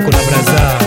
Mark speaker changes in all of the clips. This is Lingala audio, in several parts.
Speaker 1: louco na brasa.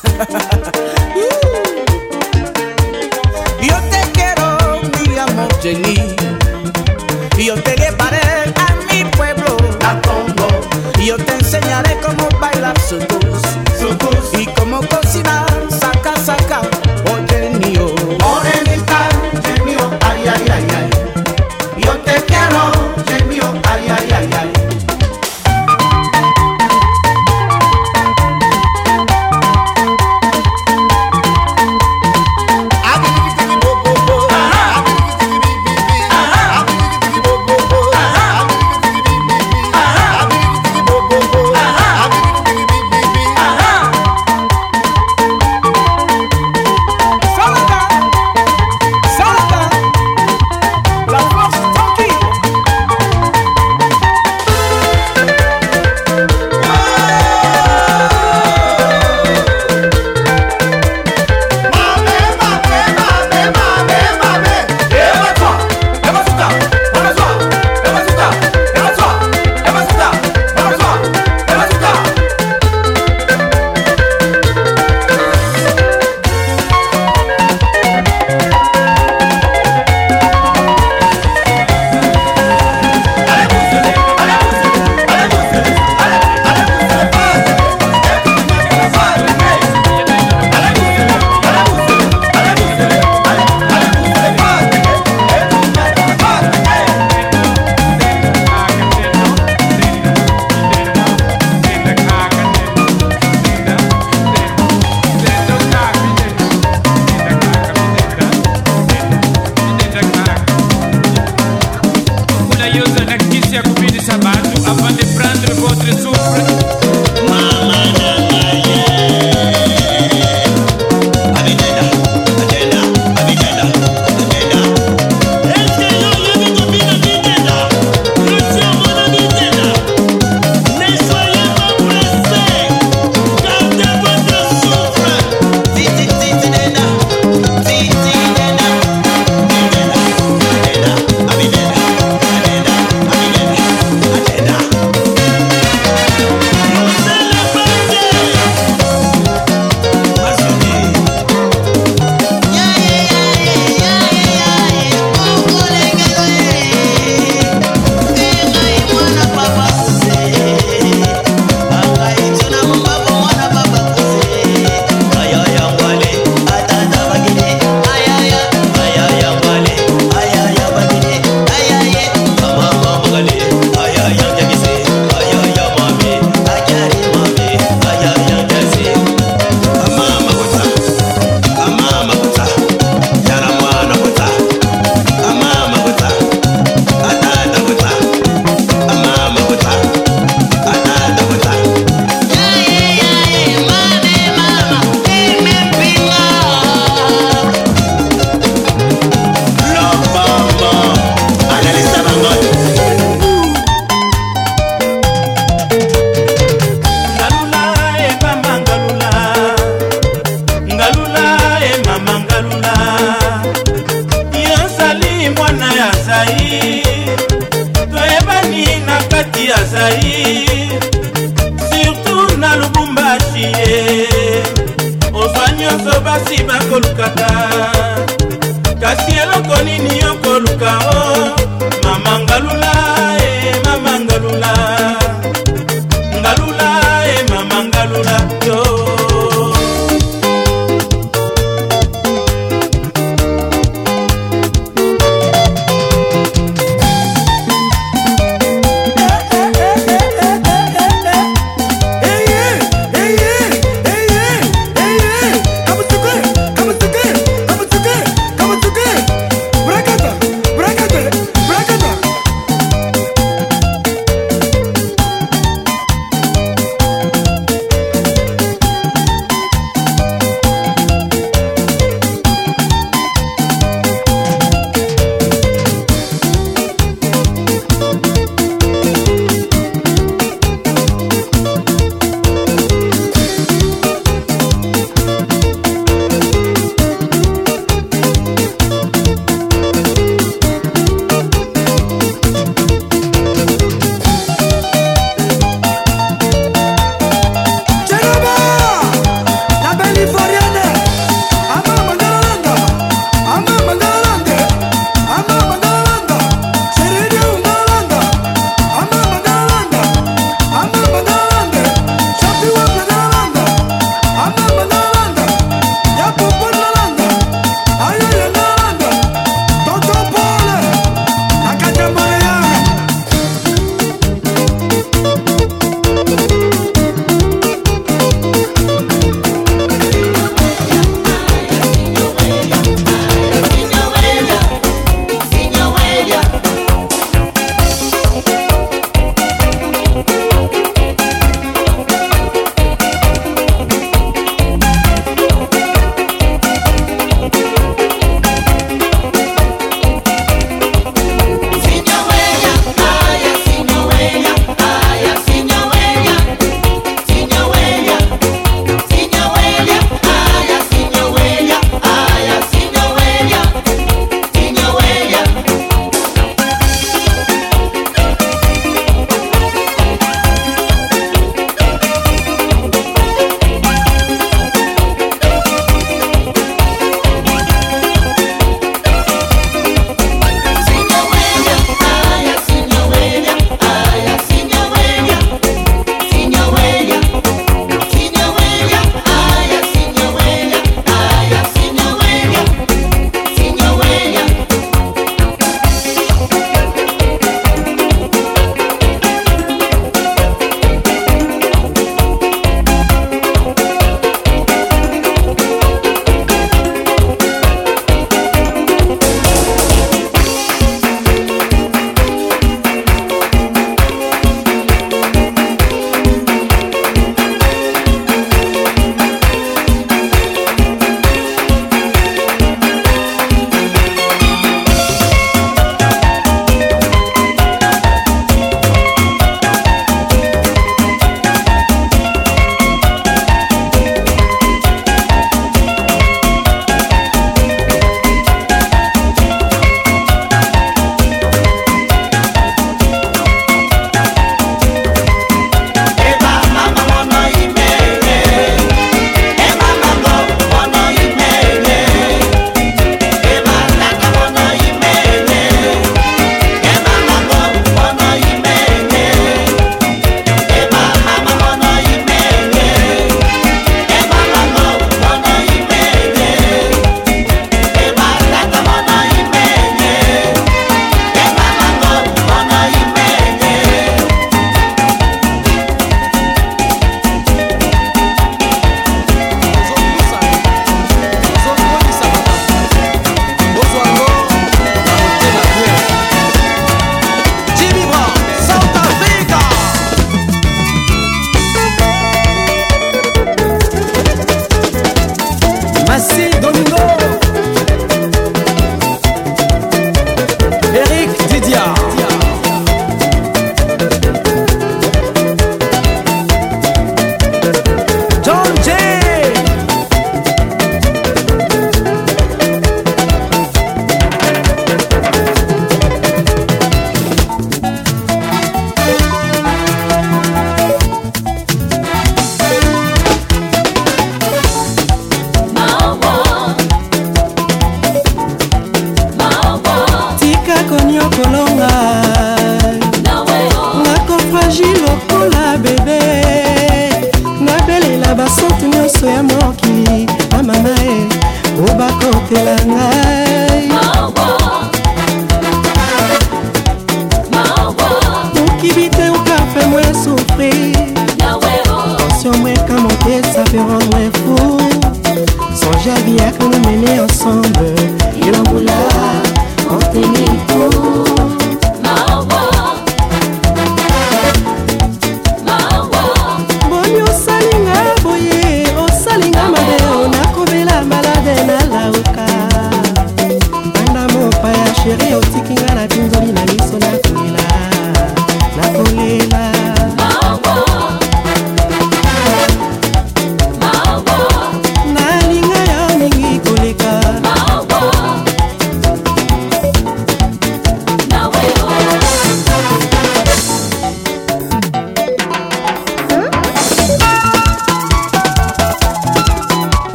Speaker 2: Yo te quiero, mi amor, Jenny. Yo te llevaré a mi pueblo, a Congo. Yo te enseñaré cómo bailar su voz, su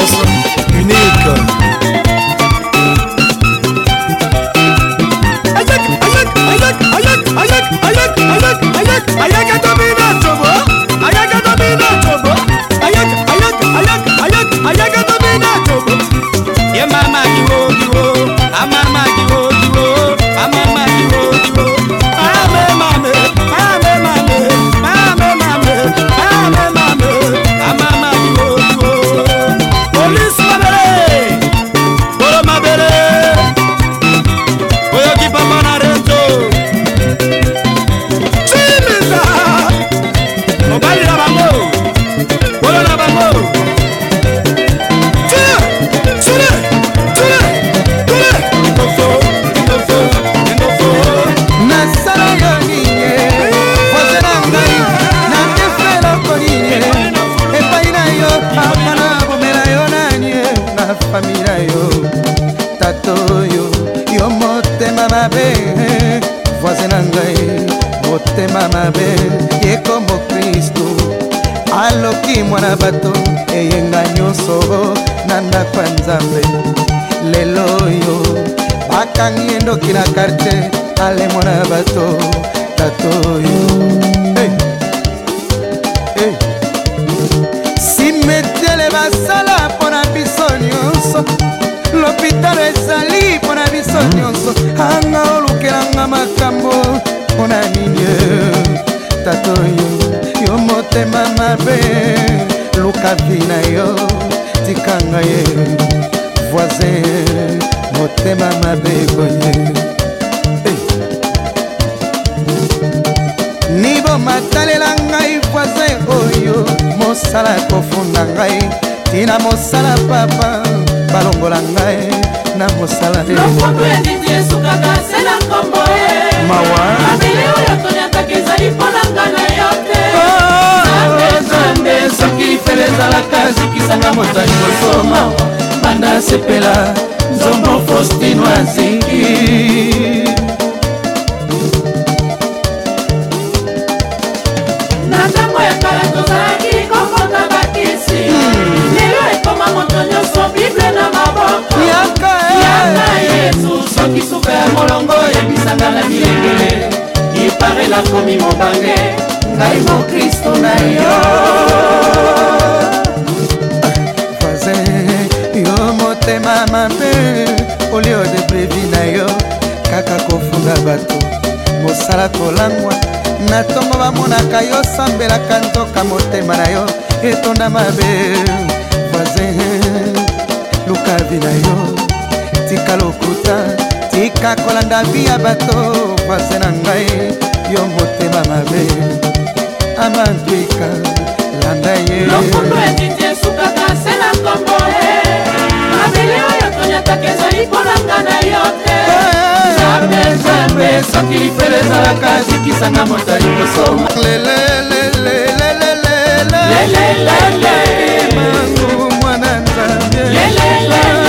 Speaker 1: puissance unique
Speaker 2: kota libosoma banda sepela nzombo faustino azingi
Speaker 1: na ntango ya kala tozalaki kofota bakisi hmm. lelo ekoma moto nyonso bible na maboko yaka eh! yesu soki
Speaker 2: suka ya molongo oyebisaka na bilengele iparelakomi mobange tosala kolangwa na ntongo bamonaka yo osambelaka ntoka motema na yo etonda mabe voisin lukavi na yo tika lokuta tika kolanda vi ya bato voisin na ngai yo motema mabe amantwika landa ye lokundo
Speaker 3: etiti esukaka se na nkombo e bamele oyo toniataka ezali mponanga na yo te
Speaker 2: zambe zambe soki lifele ezalaka zikisanga moto liboso mangu mwana nzambe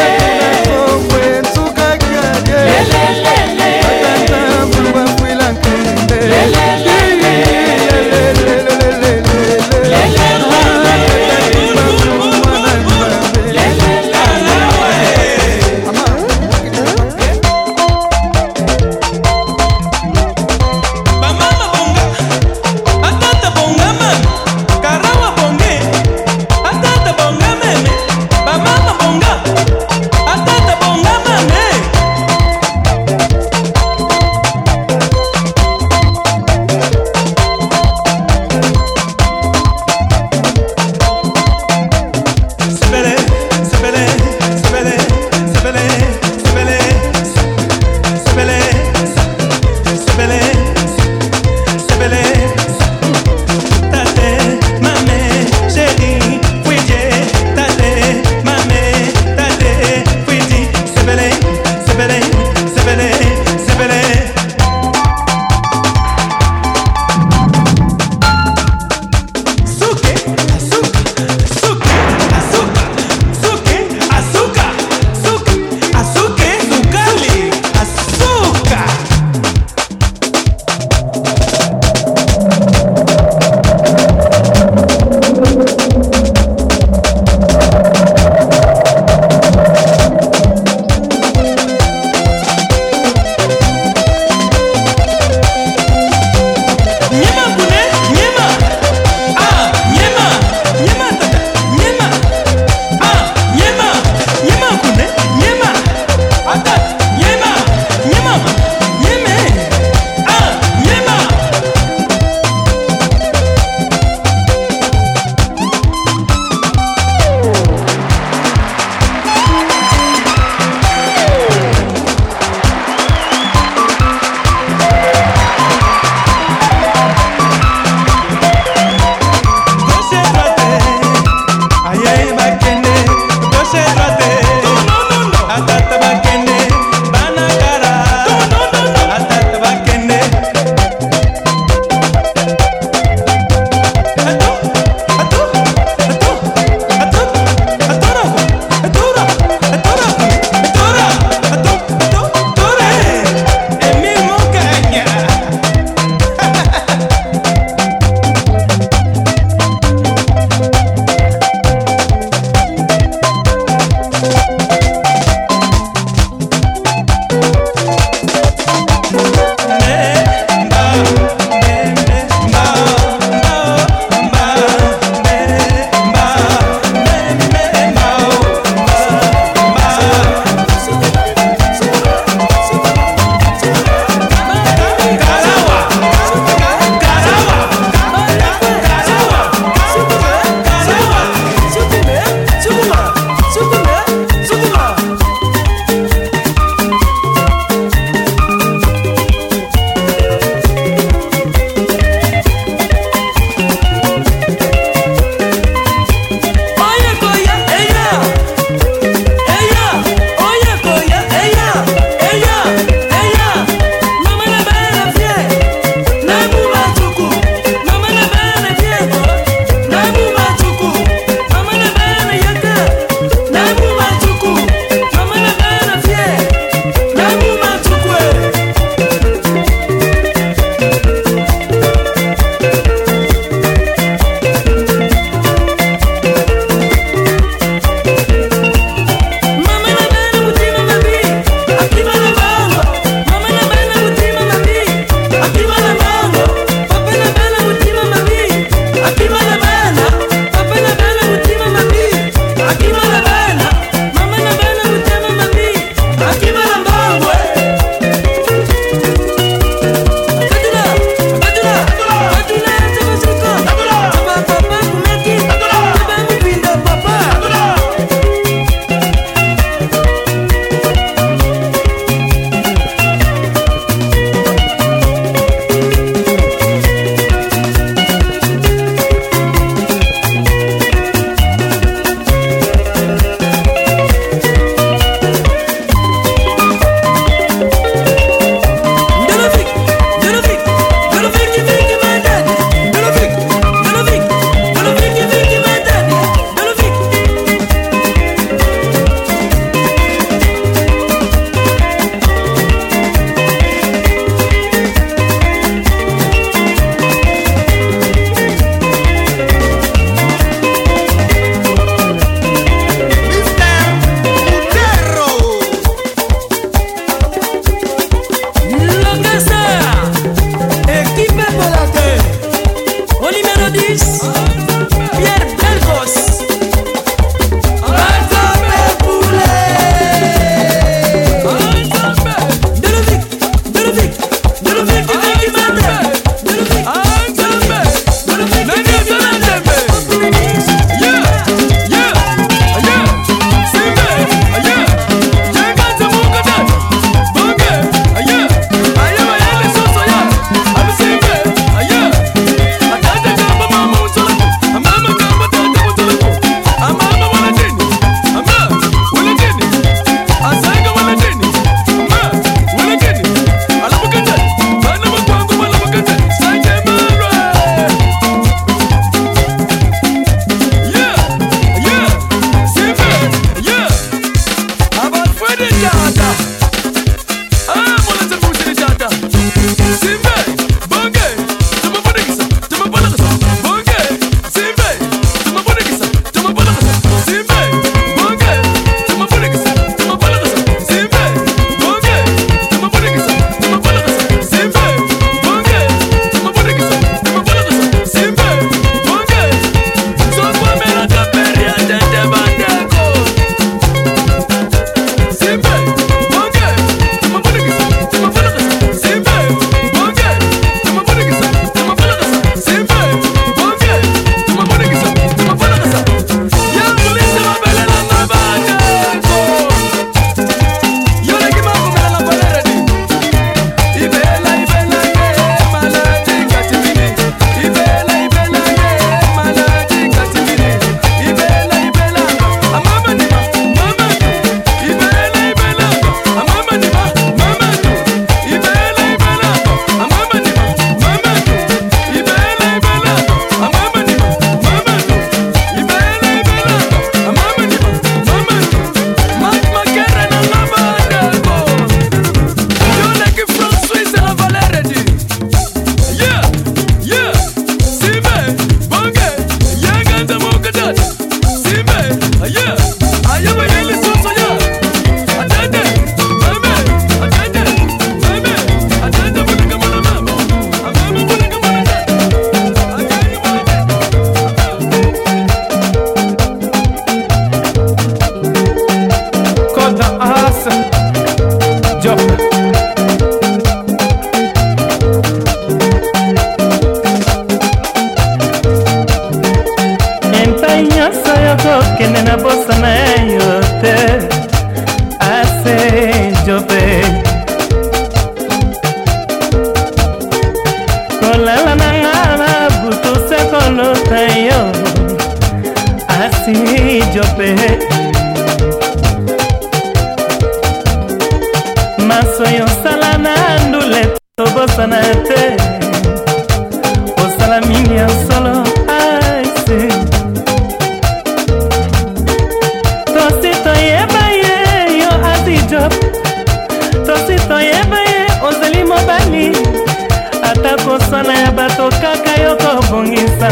Speaker 1: kaka yo kobongisa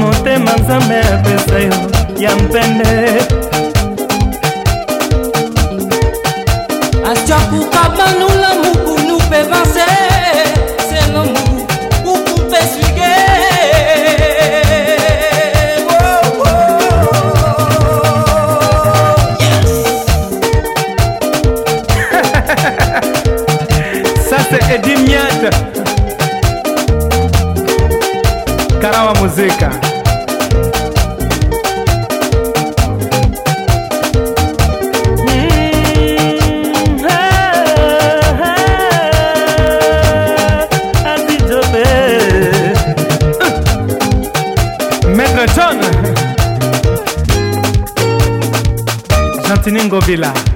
Speaker 1: motema nzambe apesa yo ya mpende
Speaker 3: astia kukabanula
Speaker 4: Villa.